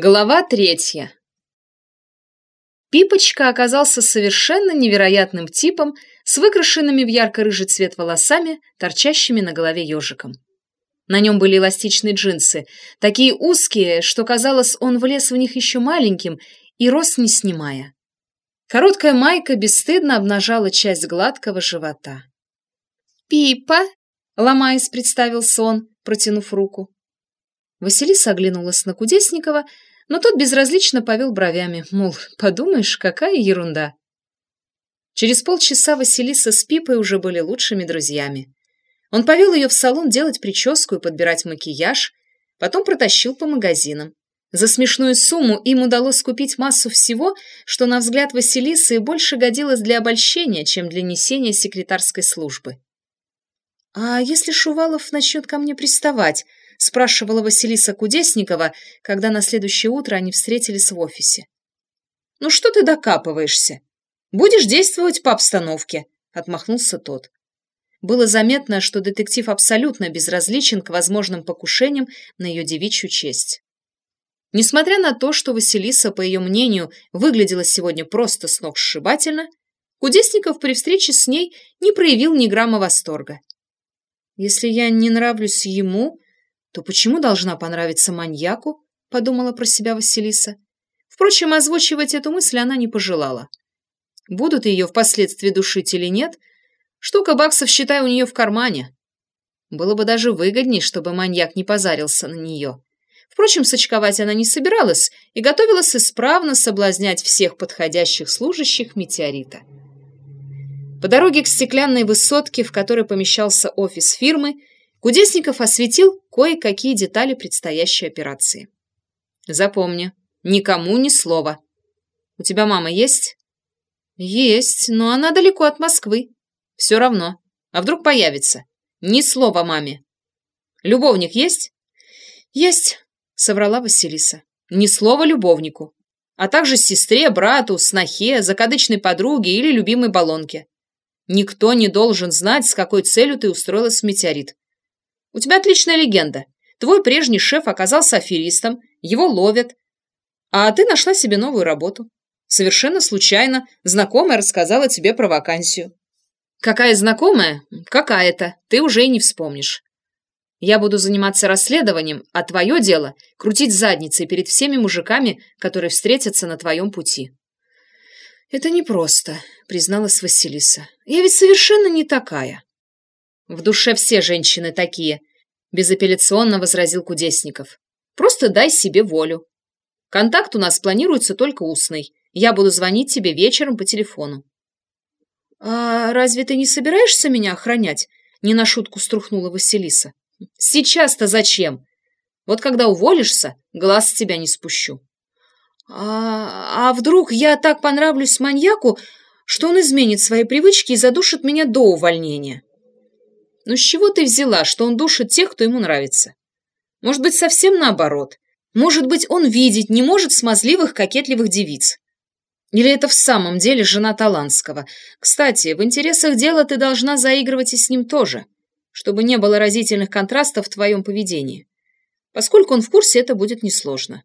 Глава третья. Пипочка оказался совершенно невероятным типом с выкрашенными в ярко-рыжий цвет волосами, торчащими на голове ежиком. На нем были эластичные джинсы, такие узкие, что казалось, он влез в них еще маленьким и рос не снимая. Короткая майка бесстыдно обнажала часть гладкого живота. «Пипа!» — ломаясь, представился он, протянув руку. Василиса оглянулась на Кудесникова, но тот безразлично повел бровями, мол, подумаешь, какая ерунда. Через полчаса Василиса с Пипой уже были лучшими друзьями. Он повел ее в салон делать прическу и подбирать макияж, потом протащил по магазинам. За смешную сумму им удалось купить массу всего, что, на взгляд Василисы, больше годилось для обольщения, чем для несения секретарской службы. «А если Шувалов начнет ко мне приставать?» — спрашивала Василиса Кудесникова, когда на следующее утро они встретились в офисе. «Ну что ты докапываешься? Будешь действовать по обстановке», — отмахнулся тот. Было заметно, что детектив абсолютно безразличен к возможным покушениям на ее девичью честь. Несмотря на то, что Василиса, по ее мнению, выглядела сегодня просто с ног сшибательно, Кудесников при встрече с ней не проявил ни грамма восторга. «Если я не нравлюсь ему, то почему должна понравиться маньяку? Подумала про себя Василиса. Впрочем, озвучивать эту мысль она не пожелала. Будут ее впоследствии душить или нет, штука баксов, считай, у нее в кармане. Было бы даже выгодней, чтобы маньяк не позарился на нее. Впрочем, сочковать она не собиралась и готовилась исправно соблазнять всех подходящих служащих метеорита. По дороге к стеклянной высотке, в которой помещался офис фирмы, Кудесников осветил кое-какие детали предстоящей операции. Запомни, никому ни слова. У тебя мама есть? Есть, но она далеко от Москвы. Все равно. А вдруг появится? Ни слова маме. Любовник есть? Есть, соврала Василиса. Ни слова любовнику. А также сестре, брату, снохе, закадычной подруге или любимой баллонке. Никто не должен знать, с какой целью ты устроилась в метеорит. У тебя отличная легенда. Твой прежний шеф оказался аферистом, его ловят. А ты нашла себе новую работу. Совершенно случайно знакомая рассказала тебе про вакансию. Какая знакомая? Какая-то. Ты уже и не вспомнишь. Я буду заниматься расследованием, а твое дело — крутить задницей перед всеми мужиками, которые встретятся на твоем пути. «Это непросто», — призналась Василиса. «Я ведь совершенно не такая». «В душе все женщины такие», — безапелляционно возразил Кудесников. «Просто дай себе волю. Контакт у нас планируется только устный. Я буду звонить тебе вечером по телефону». «А разве ты не собираешься меня охранять?» — не на шутку струхнула Василиса. «Сейчас-то зачем? Вот когда уволишься, глаз с тебя не спущу». «А, а вдруг я так понравлюсь маньяку, что он изменит свои привычки и задушит меня до увольнения?» Но с чего ты взяла, что он душит тех, кто ему нравится? Может быть, совсем наоборот. Может быть, он видеть не может смазливых, кокетливых девиц. Или это в самом деле жена Таланского? Кстати, в интересах дела ты должна заигрывать и с ним тоже, чтобы не было разительных контрастов в твоем поведении. Поскольку он в курсе, это будет несложно.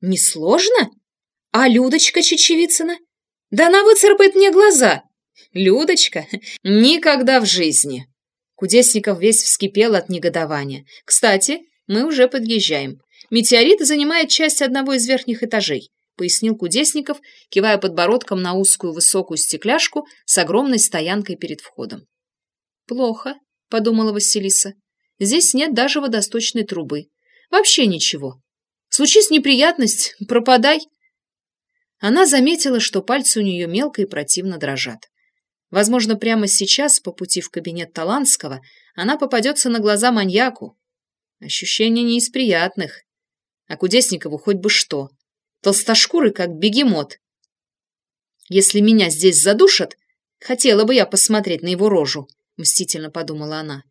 Несложно? А Людочка Чечевицына? Да она выцарапает мне глаза. Людочка? Никогда в жизни. Кудесников весь вскипел от негодования. «Кстати, мы уже подъезжаем. Метеорит занимает часть одного из верхних этажей», пояснил Кудесников, кивая подбородком на узкую высокую стекляшку с огромной стоянкой перед входом. «Плохо», — подумала Василиса. «Здесь нет даже водосточной трубы. Вообще ничего. Случись неприятность, пропадай». Она заметила, что пальцы у нее мелко и противно дрожат. Возможно, прямо сейчас, по пути в кабинет Таланского, она попадется на глаза маньяку. Ощущение не из приятных. А Кудесникову хоть бы что. Толстошкурый, как бегемот. Если меня здесь задушат, хотела бы я посмотреть на его рожу, мстительно подумала она.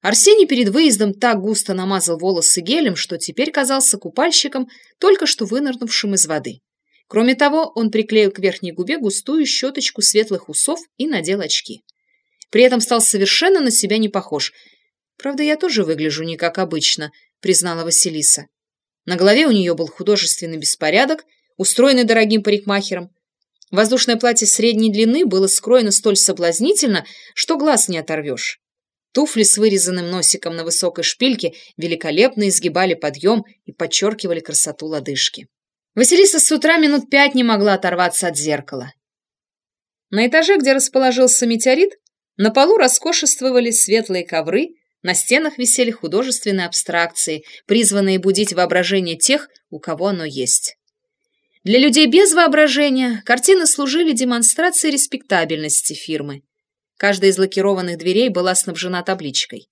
Арсений перед выездом так густо намазал волосы гелем, что теперь казался купальщиком, только что вынырнувшим из воды. Кроме того, он приклеил к верхней губе густую щеточку светлых усов и надел очки. При этом стал совершенно на себя не похож. «Правда, я тоже выгляжу не как обычно», — признала Василиса. На голове у нее был художественный беспорядок, устроенный дорогим парикмахером. Воздушное платье средней длины было скроено столь соблазнительно, что глаз не оторвешь. Туфли с вырезанным носиком на высокой шпильке великолепно изгибали подъем и подчеркивали красоту лодыжки. Василиса с утра минут пять не могла оторваться от зеркала. На этаже, где расположился метеорит, на полу роскошествовали светлые ковры, на стенах висели художественные абстракции, призванные будить воображение тех, у кого оно есть. Для людей без воображения картины служили демонстрацией респектабельности фирмы. Каждая из лакированных дверей была снабжена табличкой.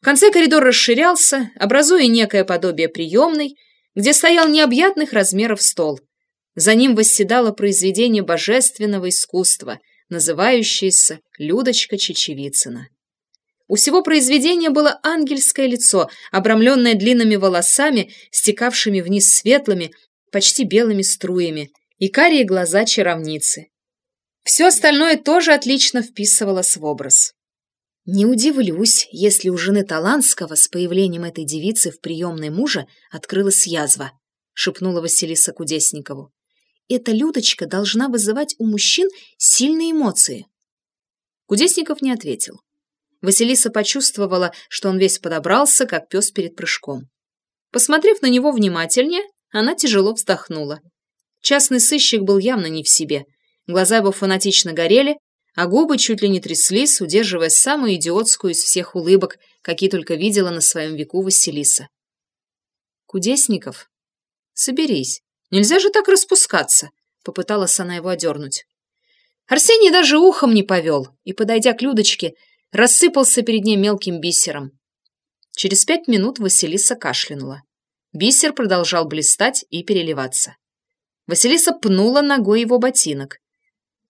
В конце коридор расширялся, образуя некое подобие приемной, где стоял необъятных размеров стол. За ним восседало произведение божественного искусства, называющееся «Людочка Чечевицына». У всего произведения было ангельское лицо, обрамленное длинными волосами, стекавшими вниз светлыми, почти белыми струями, и карие глаза чаровницы. Все остальное тоже отлично вписывалось в образ. Не удивлюсь, если у жены Таланского с появлением этой девицы в приемной мужа открылась язва, шепнула Василиса Кудесникову. Эта Людочка должна вызывать у мужчин сильные эмоции. Кудесников не ответил. Василиса почувствовала, что он весь подобрался, как пес перед прыжком. Посмотрев на него внимательнее, она тяжело вздохнула. Частный сыщик был явно не в себе — Глаза его фанатично горели, а губы чуть ли не тряслись, удерживая самую идиотскую из всех улыбок, какие только видела на своем веку Василиса. «Кудесников, соберись. Нельзя же так распускаться», — попыталась она его одернуть. Арсений даже ухом не повел и, подойдя к Людочке, рассыпался перед ней мелким бисером. Через пять минут Василиса кашлянула. Бисер продолжал блистать и переливаться. Василиса пнула ногой его ботинок.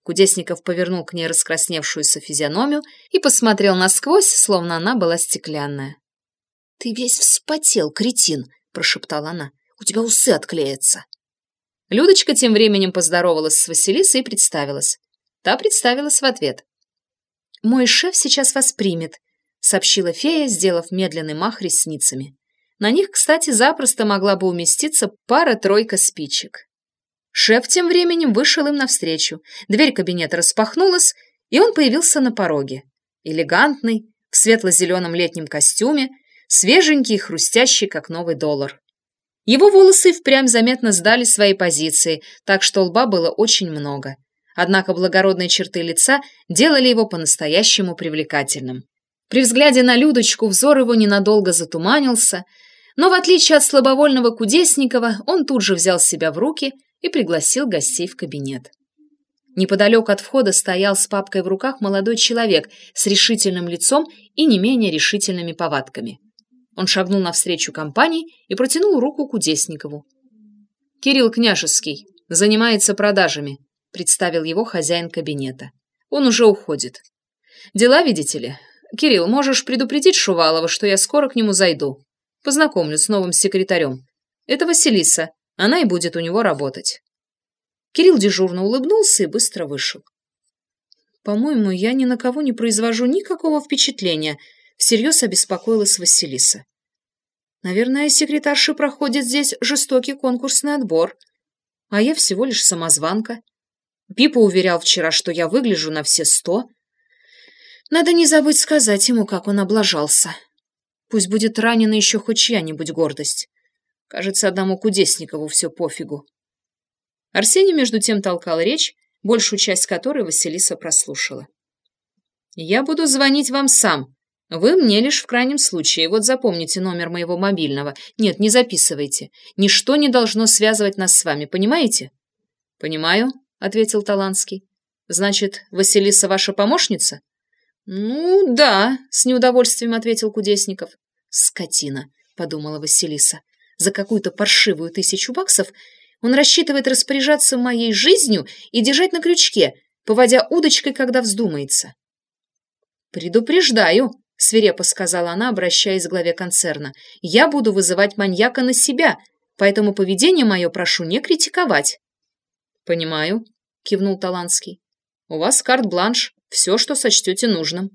Кудесников повернул к ней раскрасневшуюся физиономию и посмотрел насквозь, словно она была стеклянная. «Ты весь вспотел, кретин!» — прошептала она. «У тебя усы отклеятся!» Людочка тем временем поздоровалась с Василисой и представилась. Та представилась в ответ. «Мой шеф сейчас вас примет», — сообщила фея, сделав медленный мах ресницами. На них, кстати, запросто могла бы уместиться пара-тройка спичек. Шеф тем временем вышел им навстречу. Дверь кабинета распахнулась, и он появился на пороге. Элегантный, в светло-зеленом летнем костюме, свеженький и хрустящий, как новый доллар. Его волосы впрямь заметно сдали свои позиции, так что лба было очень много. Однако благородные черты лица делали его по-настоящему привлекательным. При взгляде на Людочку взор его ненадолго затуманился, но в отличие от слабовольного Кудесникова, он тут же взял себя в руки – и пригласил гостей в кабинет. Неподалеку от входа стоял с папкой в руках молодой человек с решительным лицом и не менее решительными повадками. Он шагнул навстречу компании и протянул руку Кудесникову. «Кирилл Княжеский, занимается продажами», — представил его хозяин кабинета. «Он уже уходит. Дела, видите ли? Кирилл, можешь предупредить Шувалова, что я скоро к нему зайду. Познакомлю с новым секретарем. Это Василиса, она и будет у него работать. Кирилл дежурно улыбнулся и быстро вышел. «По-моему, я ни на кого не произвожу никакого впечатления», — всерьез обеспокоилась Василиса. «Наверное, секретарши проходит здесь жестокий конкурсный отбор, а я всего лишь самозванка. Пипа уверял вчера, что я выгляжу на все сто. Надо не забыть сказать ему, как он облажался. Пусть будет ранена еще хоть чья-нибудь гордость. Кажется, одному Кудесникову все пофигу. Арсений между тем толкал речь, большую часть которой Василиса прослушала. «Я буду звонить вам сам. Вы мне лишь в крайнем случае. Вот запомните номер моего мобильного. Нет, не записывайте. Ничто не должно связывать нас с вами, понимаете?» «Понимаю», — ответил Таланский. «Значит, Василиса ваша помощница?» «Ну, да», — с неудовольствием ответил Кудесников. «Скотина», — подумала Василиса за какую-то паршивую тысячу баксов, он рассчитывает распоряжаться моей жизнью и держать на крючке, поводя удочкой, когда вздумается. «Предупреждаю», — свирепо сказала она, обращаясь к главе концерна, «я буду вызывать маньяка на себя, поэтому поведение мое прошу не критиковать». «Понимаю», — кивнул Таланский. «У вас карт-бланш, все, что сочтете нужным».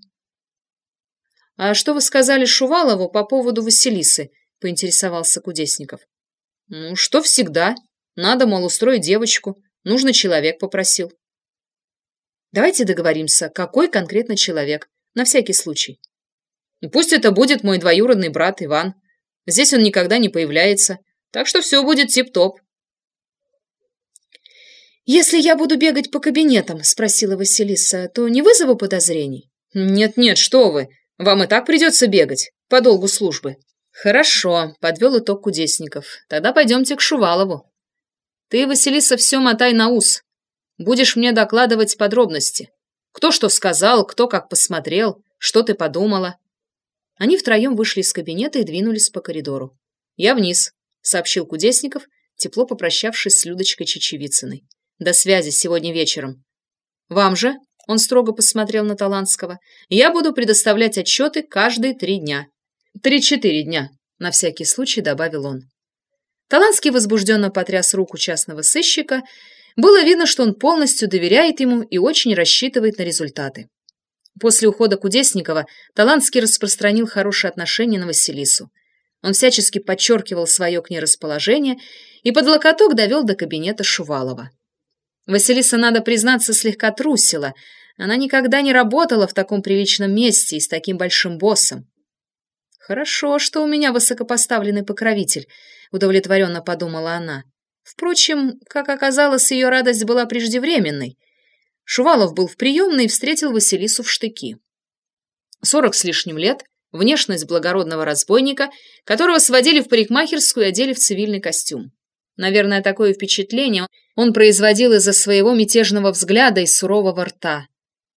«А что вы сказали Шувалову по поводу Василисы?» Поинтересовался Кудесников. Ну, что всегда. Надо, мол, устроить девочку. Нужно человек попросил. Давайте договоримся, какой конкретно человек, на всякий случай. Пусть это будет мой двоюродный брат Иван. Здесь он никогда не появляется, так что все будет тип-топ. «Если я буду бегать по кабинетам», — спросила Василиса, — «то не вызову подозрений?» «Нет-нет, что вы, вам и так придется бегать, по долгу службы». «Хорошо», — подвел итог Кудесников. «Тогда пойдемте к Шувалову». «Ты, Василиса, все мотай на ус. Будешь мне докладывать подробности. Кто что сказал, кто как посмотрел, что ты подумала». Они втроем вышли из кабинета и двинулись по коридору. «Я вниз», — сообщил Кудесников, тепло попрощавшись с Людочкой Чечевицыной. До связи сегодня вечером. Вам же, он строго посмотрел на Талантского, я буду предоставлять отчеты каждые три дня. Три-четыре дня, на всякий случай добавил он. Талантский возбужденно потряс руку частного сыщика. Было видно, что он полностью доверяет ему и очень рассчитывает на результаты. После ухода Кудесникова Талантский распространил хорошие отношения на Василису. Он всячески подчеркивал свое к ней расположение и под локоток довел до кабинета Шувалова. Василиса, надо признаться, слегка трусила. Она никогда не работала в таком приличном месте и с таким большим боссом. «Хорошо, что у меня высокопоставленный покровитель», — удовлетворенно подумала она. Впрочем, как оказалось, ее радость была преждевременной. Шувалов был в приемной и встретил Василису в штыки. Сорок с лишним лет, внешность благородного разбойника, которого сводили в парикмахерскую и одели в цивильный костюм. Наверное, такое впечатление он производил из-за своего мятежного взгляда и сурового рта.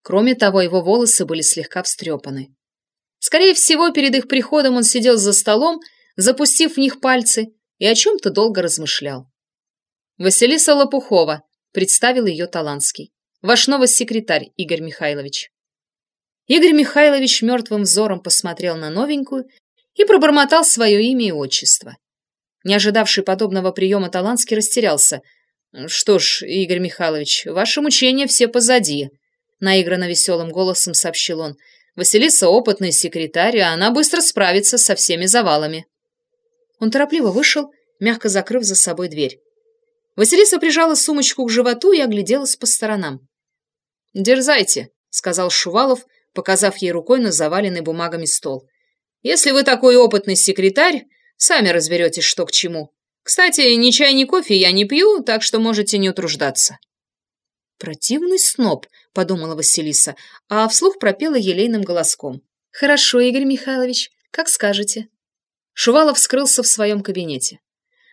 Кроме того, его волосы были слегка встрепаны. Скорее всего, перед их приходом он сидел за столом, запустив в них пальцы, и о чем-то долго размышлял. «Василиса Лопухова», — представил ее Таланский. «Ваш новый секретарь, Игорь Михайлович». Игорь Михайлович мертвым взором посмотрел на новенькую и пробормотал свое имя и отчество. Не ожидавший подобного приема Таланский растерялся. «Что ж, Игорь Михайлович, ваши мучения все позади», — наигранно веселым голосом сообщил он. «Василиса опытный секретарь, а она быстро справится со всеми завалами». Он торопливо вышел, мягко закрыв за собой дверь. Василиса прижала сумочку к животу и огляделась по сторонам. «Дерзайте», — сказал Шувалов, показав ей рукой на заваленный бумагами стол. «Если вы такой опытный секретарь, Сами разберетесь, что к чему. Кстати, ни чай, ни кофе я не пью, так что можете не утруждаться». «Противный сноб», — подумала Василиса, а вслух пропела елейным голоском. «Хорошо, Игорь Михайлович, как скажете». Шувалов скрылся в своем кабинете.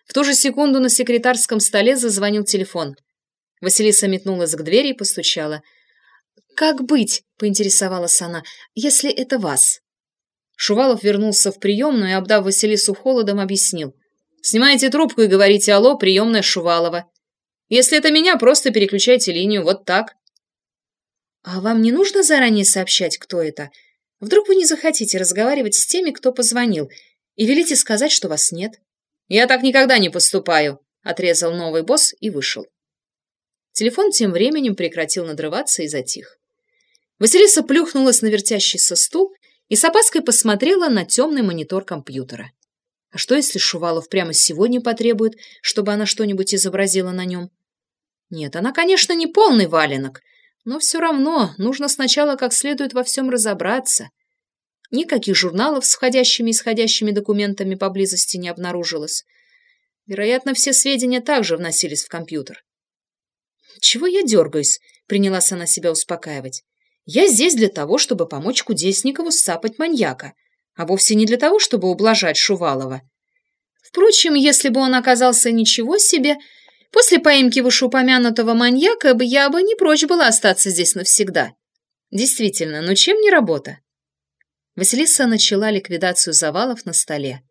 В ту же секунду на секретарском столе зазвонил телефон. Василиса метнулась к двери и постучала. «Как быть?» — поинтересовалась она. «Если это вас?» Шувалов вернулся в приемную и, обдав Василису холодом, объяснил. «Снимайте трубку и говорите «Алло, приемная Шувалова». Если это меня, просто переключайте линию, вот так». «А вам не нужно заранее сообщать, кто это? Вдруг вы не захотите разговаривать с теми, кто позвонил, и велите сказать, что вас нет?» «Я так никогда не поступаю», — отрезал новый босс и вышел. Телефон тем временем прекратил надрываться и затих. Василиса плюхнулась на вертящийся стул и с опаской посмотрела на темный монитор компьютера. А что, если Шувалов прямо сегодня потребует, чтобы она что-нибудь изобразила на нем? Нет, она, конечно, не полный валенок, но все равно нужно сначала как следует во всем разобраться. Никаких журналов с входящими и исходящими документами поблизости не обнаружилось. Вероятно, все сведения также вносились в компьютер. «Чего я дергаюсь?» — принялась она себя успокаивать. Я здесь для того, чтобы помочь Кудесникову сцапать маньяка, а вовсе не для того, чтобы ублажать Шувалова. Впрочем, если бы он оказался ничего себе, после поимки вышеупомянутого маньяка бы я бы не прочь была остаться здесь навсегда. Действительно, ну чем не работа? Василиса начала ликвидацию завалов на столе.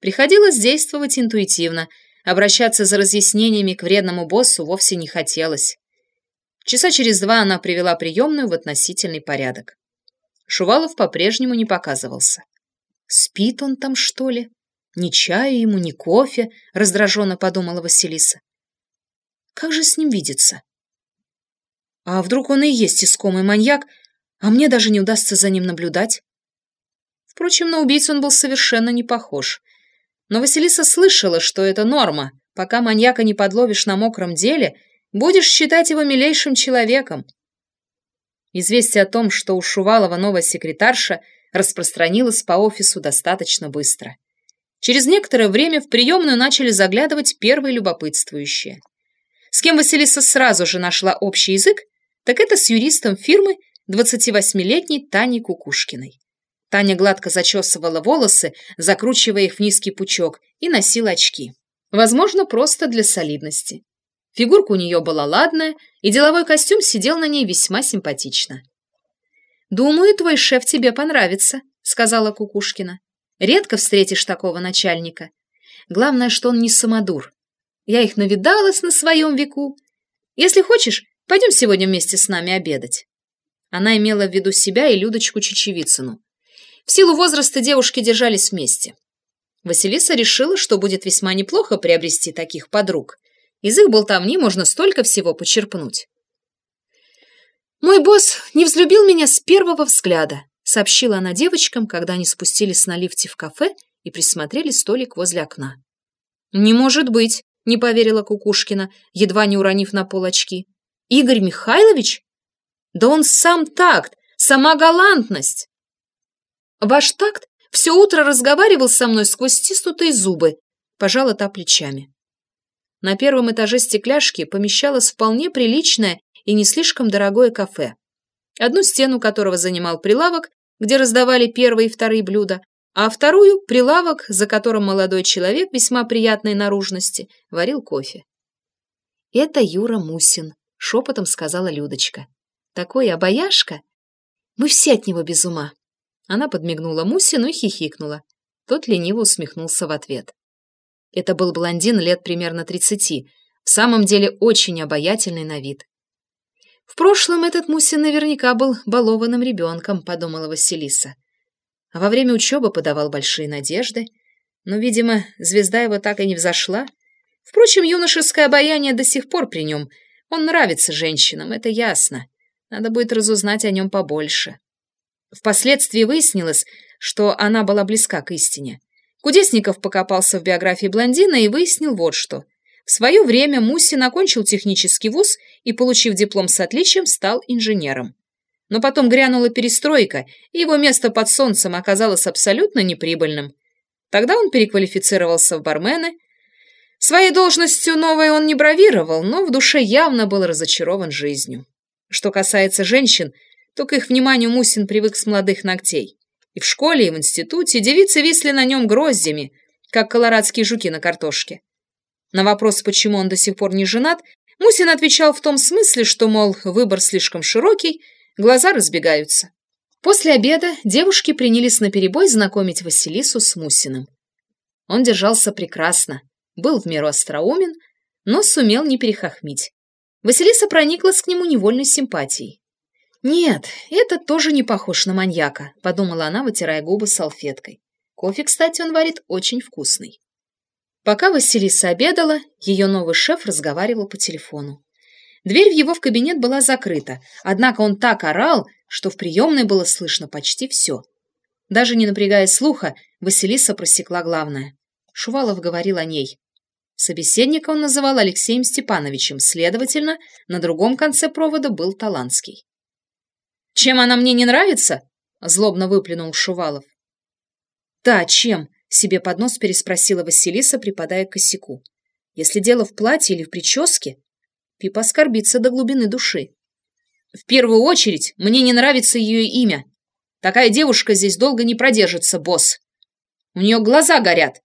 Приходилось действовать интуитивно, обращаться за разъяснениями к вредному боссу вовсе не хотелось. Часа через два она привела приемную в относительный порядок. Шувалов по-прежнему не показывался. «Спит он там, что ли? Ни чая ему, ни кофе», — раздраженно подумала Василиса. «Как же с ним видеться? А вдруг он и есть искомый маньяк, а мне даже не удастся за ним наблюдать?» Впрочем, на убийцу он был совершенно не похож. Но Василиса слышала, что это норма. Пока маньяка не подловишь на мокром деле, будешь считать его милейшим человеком. Известие о том, что у Шувалова новая секретарша, распространилось по офису достаточно быстро. Через некоторое время в приемную начали заглядывать первые любопытствующие. С кем Василиса сразу же нашла общий язык, так это с юристом фирмы 28-летней Таней Кукушкиной. Таня гладко зачесывала волосы, закручивая их в низкий пучок, и носила очки. Возможно, просто для солидности. Фигурка у нее была ладная, и деловой костюм сидел на ней весьма симпатично. «Думаю, твой шеф тебе понравится», — сказала Кукушкина. «Редко встретишь такого начальника. Главное, что он не самодур. Я их навидалась на своем веку. Если хочешь, пойдем сегодня вместе с нами обедать». Она имела в виду себя и Людочку Чечевицыну. В силу возраста девушки держались вместе. Василиса решила, что будет весьма неплохо приобрести таких подруг. Из их болтовни можно столько всего почерпнуть. «Мой босс не взлюбил меня с первого взгляда», сообщила она девочкам, когда они спустились на лифте в кафе и присмотрели столик возле окна. «Не может быть», — не поверила Кукушкина, едва не уронив на пол очки. «Игорь Михайлович? Да он сам такт, сама галантность!» Ваш такт все утро разговаривал со мной сквозь стиснутые зубы, пожала та плечами. На первом этаже стекляшки помещалось вполне приличное и не слишком дорогое кафе, одну стену которого занимал прилавок, где раздавали первые и вторые блюда, а вторую – прилавок, за которым молодой человек весьма приятной наружности варил кофе. «Это Юра Мусин», – шепотом сказала Людочка. «Такой обаяшка! Мы все от него без ума!» Она подмигнула Мусину и хихикнула. Тот лениво усмехнулся в ответ. Это был блондин лет примерно тридцати, в самом деле очень обаятельный на вид. В прошлом этот Мусин наверняка был балованным ребенком, подумала Василиса. А во время учебы подавал большие надежды, но, видимо, звезда его так и не взошла. Впрочем, юношеское обаяние до сих пор при нем. Он нравится женщинам, это ясно. Надо будет разузнать о нем побольше. Впоследствии выяснилось, что она была близка к истине. Кудесников покопался в биографии блондина и выяснил вот что. В свое время Мусин окончил технический вуз и, получив диплом с отличием, стал инженером. Но потом грянула перестройка, и его место под солнцем оказалось абсолютно неприбыльным. Тогда он переквалифицировался в бармены. Своей должностью новой он не бравировал, но в душе явно был разочарован жизнью. Что касается женщин, то к их вниманию Мусин привык с молодых ногтей. И в школе, и в институте девицы висли на нем гроздями, как колорадские жуки на картошке. На вопрос, почему он до сих пор не женат, Мусин отвечал в том смысле, что, мол, выбор слишком широкий, глаза разбегаются. После обеда девушки принялись наперебой знакомить Василису с Мусиным. Он держался прекрасно, был в меру остроумен, но сумел не перехохмить. Василиса прониклась к нему невольной симпатией. «Нет, это тоже не похож на маньяка», — подумала она, вытирая губы салфеткой. Кофе, кстати, он варит очень вкусный. Пока Василиса обедала, ее новый шеф разговаривал по телефону. Дверь в его в кабинет была закрыта, однако он так орал, что в приемной было слышно почти все. Даже не напрягая слуха, Василиса просекла главное. Шувалов говорил о ней. Собеседника он называл Алексеем Степановичем, следовательно, на другом конце провода был Таланский. «Чем она мне не нравится?» — злобно выплюнул Шувалов. «Да, чем?» — себе под нос переспросила Василиса, припадая к косяку. «Если дело в платье или в прическе, Пипа оскорбится до глубины души. В первую очередь, мне не нравится ее имя. Такая девушка здесь долго не продержится, босс. У нее глаза горят.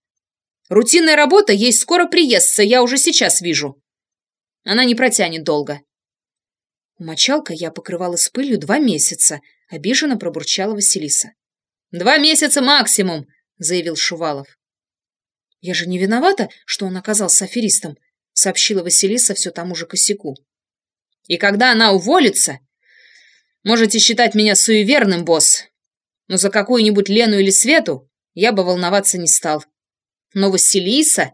Рутинная работа, ей скоро приестся, я уже сейчас вижу. Она не протянет долго. Мочалка я покрывалась пылью два месяца, обиженно пробурчала Василиса. «Два месяца максимум!» — заявил Шувалов. «Я же не виновата, что он оказался аферистом», — сообщила Василиса все тому же косяку. «И когда она уволится, можете считать меня суеверным, босс, но за какую-нибудь Лену или Свету я бы волноваться не стал. Но Василиса?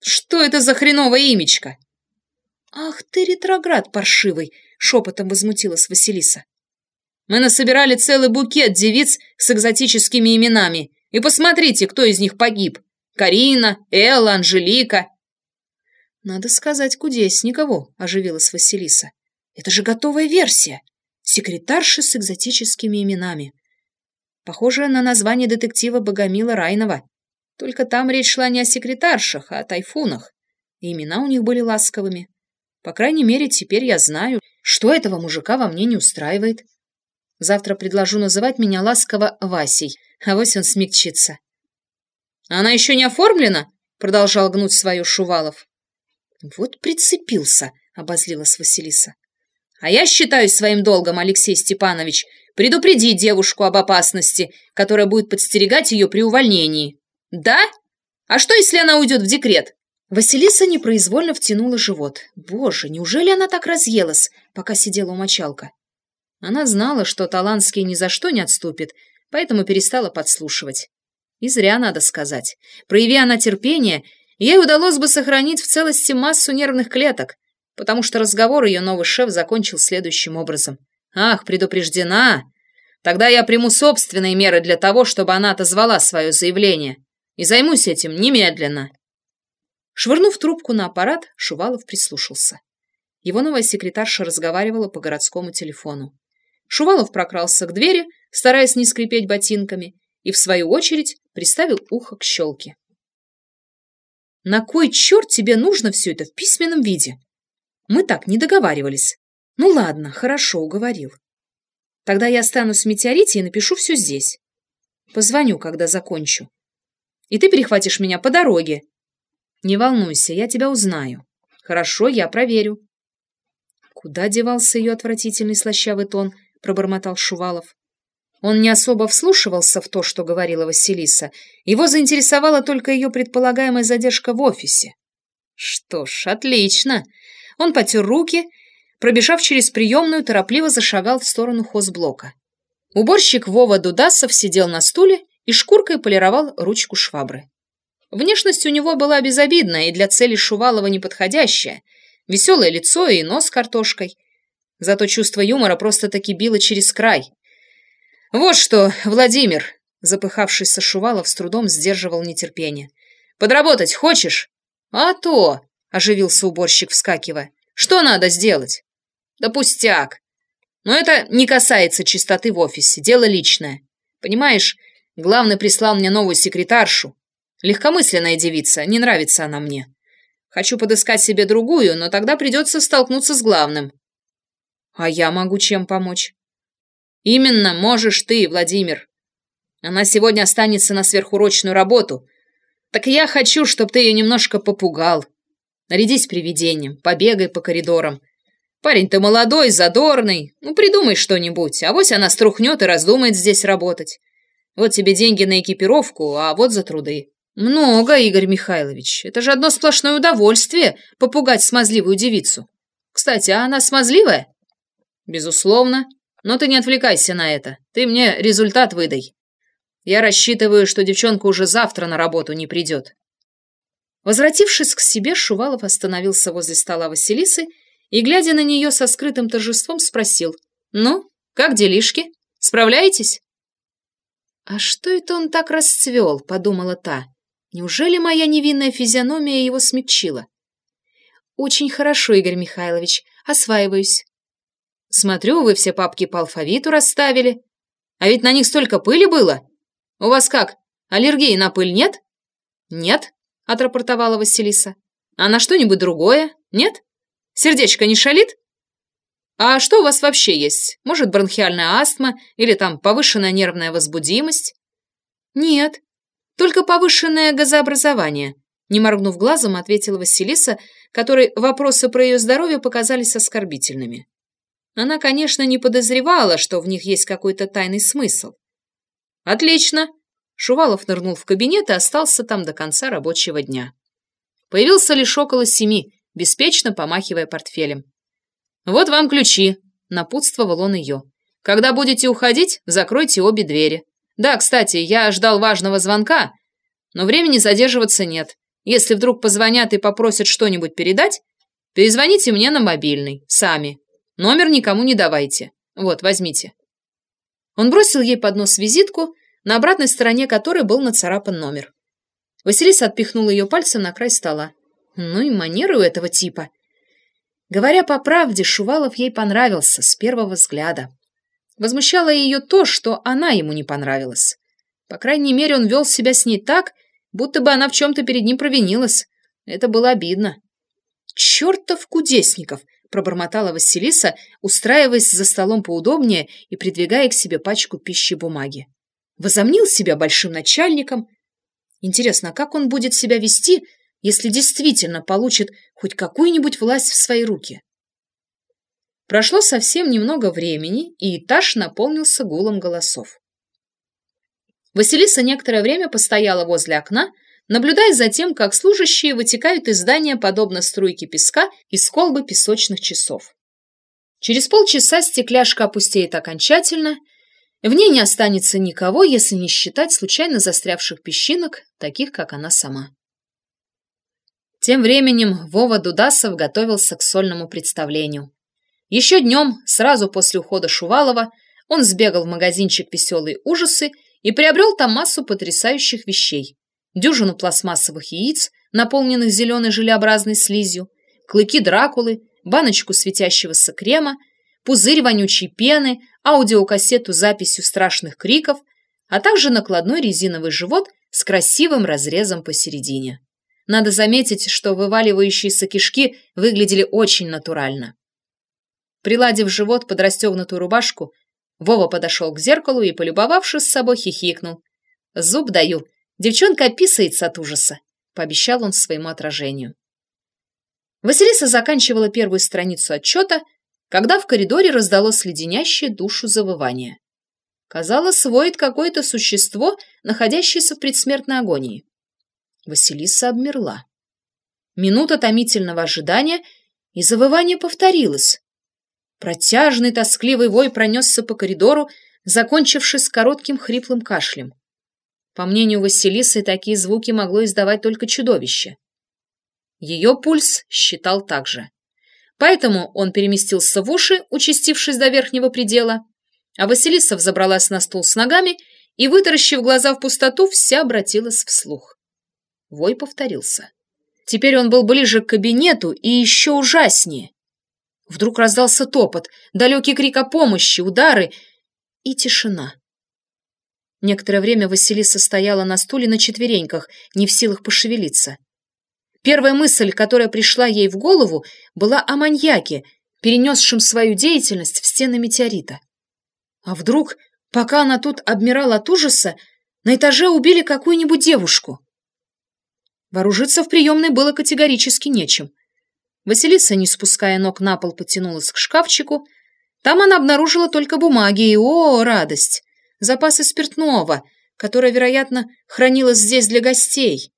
Что это за хреновое имечко?» «Ах ты, ретроград паршивый!» — шепотом возмутилась Василиса. «Мы насобирали целый букет девиц с экзотическими именами, и посмотрите, кто из них погиб. Карина, Элла, Анжелика. Надо сказать Кудесникову, оживилась Василиса. Это же готовая версия. Секретарши с экзотическими именами. Похоже на название детектива Богомила Райнова. Только там речь шла не о секретаршах, а о тайфунах. И имена у них были ласковыми. По крайней мере, теперь я знаю, что этого мужика во мне не устраивает. Завтра предложу называть меня ласково Васей, а вось он смягчится. «Она еще не оформлена?» — продолжал гнуть свою Шувалов. «Вот прицепился», — обозлилась Василиса. «А я считаю своим долгом, Алексей Степанович, предупредить девушку об опасности, которая будет подстерегать ее при увольнении. Да? А что, если она уйдет в декрет?» Василиса непроизвольно втянула живот. Боже, неужели она так разъелась, пока сидела у мочалка? Она знала, что Таланский ни за что не отступит, поэтому перестала подслушивать. И зря, надо сказать. Прояви она терпение, ей удалось бы сохранить в целости массу нервных клеток, потому что разговор ее новый шеф закончил следующим образом. «Ах, предупреждена! Тогда я приму собственные меры для того, чтобы она отозвала свое заявление, и займусь этим немедленно». Швырнув трубку на аппарат, Шувалов прислушался. Его новая секретарша разговаривала по городскому телефону. Шувалов прокрался к двери, стараясь не скрипеть ботинками, и, в свою очередь, приставил ухо к щелке. «На кой черт тебе нужно все это в письменном виде? Мы так не договаривались. Ну ладно, хорошо, уговорил. Тогда я останусь в метеорите и напишу все здесь. Позвоню, когда закончу. И ты перехватишь меня по дороге. Не волнуйся, я тебя узнаю. Хорошо, я проверю». Куда девался ее отвратительный слащавый тон —— пробормотал Шувалов. Он не особо вслушивался в то, что говорила Василиса. Его заинтересовала только ее предполагаемая задержка в офисе. Что ж, отлично. Он потер руки, пробежав через приемную, торопливо зашагал в сторону хозблока. Уборщик Вова Дудасов сидел на стуле и шкуркой полировал ручку швабры. Внешность у него была безобидная и для цели Шувалова неподходящая. Веселое лицо и нос картошкой — Зато чувство юмора просто-таки било через край. «Вот что, Владимир!» Запыхавшийся Шувалов с трудом сдерживал нетерпение. «Подработать хочешь?» «А то!» — оживился уборщик, вскакивая. «Что надо сделать?» «Да пустяк! Но это не касается чистоты в офисе, дело личное. Понимаешь, главный прислал мне новую секретаршу. Легкомысленная девица, не нравится она мне. Хочу подыскать себе другую, но тогда придется столкнуться с главным. А я могу чем помочь? Именно можешь ты, Владимир. Она сегодня останется на сверхурочную работу. Так я хочу, чтобы ты ее немножко попугал. Нарядись привидением, побегай по коридорам. Парень ты молодой, задорный. Ну, придумай что-нибудь. А вось она струхнет и раздумает здесь работать. Вот тебе деньги на экипировку, а вот за труды. Много, Игорь Михайлович. Это же одно сплошное удовольствие попугать смазливую девицу. Кстати, а она смазливая? «Безусловно. Но ты не отвлекайся на это. Ты мне результат выдай. Я рассчитываю, что девчонка уже завтра на работу не придет». Возвратившись к себе, Шувалов остановился возле стола Василисы и, глядя на нее со скрытым торжеством, спросил. «Ну, как делишки? Справляетесь?» «А что это он так расцвел?» — подумала та. «Неужели моя невинная физиономия его смягчила?» «Очень хорошо, Игорь Михайлович. Осваиваюсь. Смотрю, вы все папки по алфавиту расставили. А ведь на них столько пыли было. У вас как, аллергии на пыль нет? Нет, отрапортовала Василиса. А на что-нибудь другое? Нет? Сердечко не шалит? А что у вас вообще есть? Может, бронхиальная астма или там повышенная нервная возбудимость? Нет, только повышенное газообразование. Не моргнув глазом, ответила Василиса, которой вопросы про ее здоровье показались оскорбительными. Она, конечно, не подозревала, что в них есть какой-то тайный смысл. «Отлично!» Шувалов нырнул в кабинет и остался там до конца рабочего дня. Появился лишь около семи, беспечно помахивая портфелем. «Вот вам ключи», — напутствовал он ее. «Когда будете уходить, закройте обе двери. Да, кстати, я ждал важного звонка, но времени задерживаться нет. Если вдруг позвонят и попросят что-нибудь передать, перезвоните мне на мобильный, сами. Номер никому не давайте. Вот, возьмите». Он бросил ей под нос визитку, на обратной стороне которой был нацарапан номер. Василиса отпихнула ее пальцем на край стола. Ну и манеры у этого типа. Говоря по правде, Шувалов ей понравился с первого взгляда. Возмущало ее то, что она ему не понравилась. По крайней мере, он вел себя с ней так, будто бы она в чем-то перед ним провинилась. Это было обидно. «Чертов кудесников!» — пробормотала Василиса, устраиваясь за столом поудобнее и придвигая к себе пачку пищи бумаги. Возомнил себя большим начальником. Интересно, а как он будет себя вести, если действительно получит хоть какую-нибудь власть в свои руки? Прошло совсем немного времени, и этаж наполнился гулом голосов. Василиса некоторое время постояла возле окна, наблюдая за тем, как служащие вытекают из здания подобно струйке песка из колбы песочных часов. Через полчаса стекляшка опустеет окончательно, в ней не останется никого, если не считать случайно застрявших песчинок, таких, как она сама. Тем временем Вова Дудасов готовился к сольному представлению. Еще днем, сразу после ухода Шувалова, он сбегал в магазинчик «Веселые ужасы» и приобрел там массу потрясающих вещей. Дюжину пластмассовых яиц, наполненных зеленой желеобразной слизью, клыки Дракулы, баночку светящегося крема, пузырь вонючей пены, аудиокассету с записью страшных криков, а также накладной резиновый живот с красивым разрезом посередине. Надо заметить, что вываливающиеся кишки выглядели очень натурально. Приладив живот под расстегнутую рубашку, Вова подошел к зеркалу и, полюбовавшись с собой, хихикнул. «Зуб даю. Девчонка писается от ужаса», — пообещал он своему отражению. Василиса заканчивала первую страницу отчета, когда в коридоре раздалось леденящее душу завывание. Казалось, воет какое-то существо, находящееся в предсмертной агонии. Василиса обмерла. Минута томительного ожидания, и завывание повторилось. Протяжный тоскливый вой пронесся по коридору, закончившись коротким хриплым кашлем. По мнению Василисы, такие звуки могло издавать только чудовище. Ее пульс считал так же. Поэтому он переместился в уши, участившись до верхнего предела, а Василиса взобралась на стул с ногами и, вытаращив глаза в пустоту, вся обратилась вслух. Вой повторился. Теперь он был ближе к кабинету и еще ужаснее. Вдруг раздался топот, далекий крик о помощи, удары и тишина. Некоторое время Василиса стояла на стуле на четвереньках, не в силах пошевелиться. Первая мысль, которая пришла ей в голову, была о маньяке, перенесшем свою деятельность в стены метеорита. А вдруг, пока она тут обмирала от ужаса, на этаже убили какую-нибудь девушку? Вооружиться в приемной было категорически нечем. Василиса, не спуская ног на пол, потянулась к шкафчику. Там она обнаружила только бумаги и, о, радость, запасы спиртного, которое, вероятно, хранилось здесь для гостей.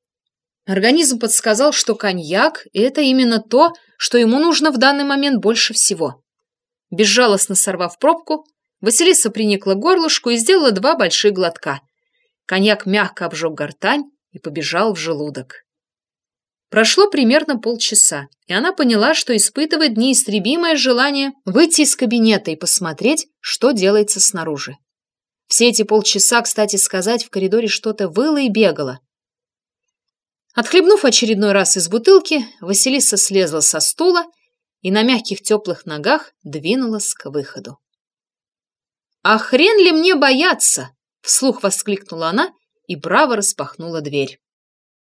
Организм подсказал, что коньяк – это именно то, что ему нужно в данный момент больше всего. Безжалостно сорвав пробку, Василиса приникла горлышку и сделала два больших глотка. Коньяк мягко обжег гортань и побежал в желудок. Прошло примерно полчаса, и она поняла, что испытывает неистребимое желание выйти из кабинета и посмотреть, что делается снаружи. Все эти полчаса, кстати сказать, в коридоре что-то выло и бегало. Отхлебнув очередной раз из бутылки, Василиса слезла со стула и на мягких теплых ногах двинулась к выходу. «А хрен ли мне бояться?» — вслух воскликнула она и браво распахнула дверь.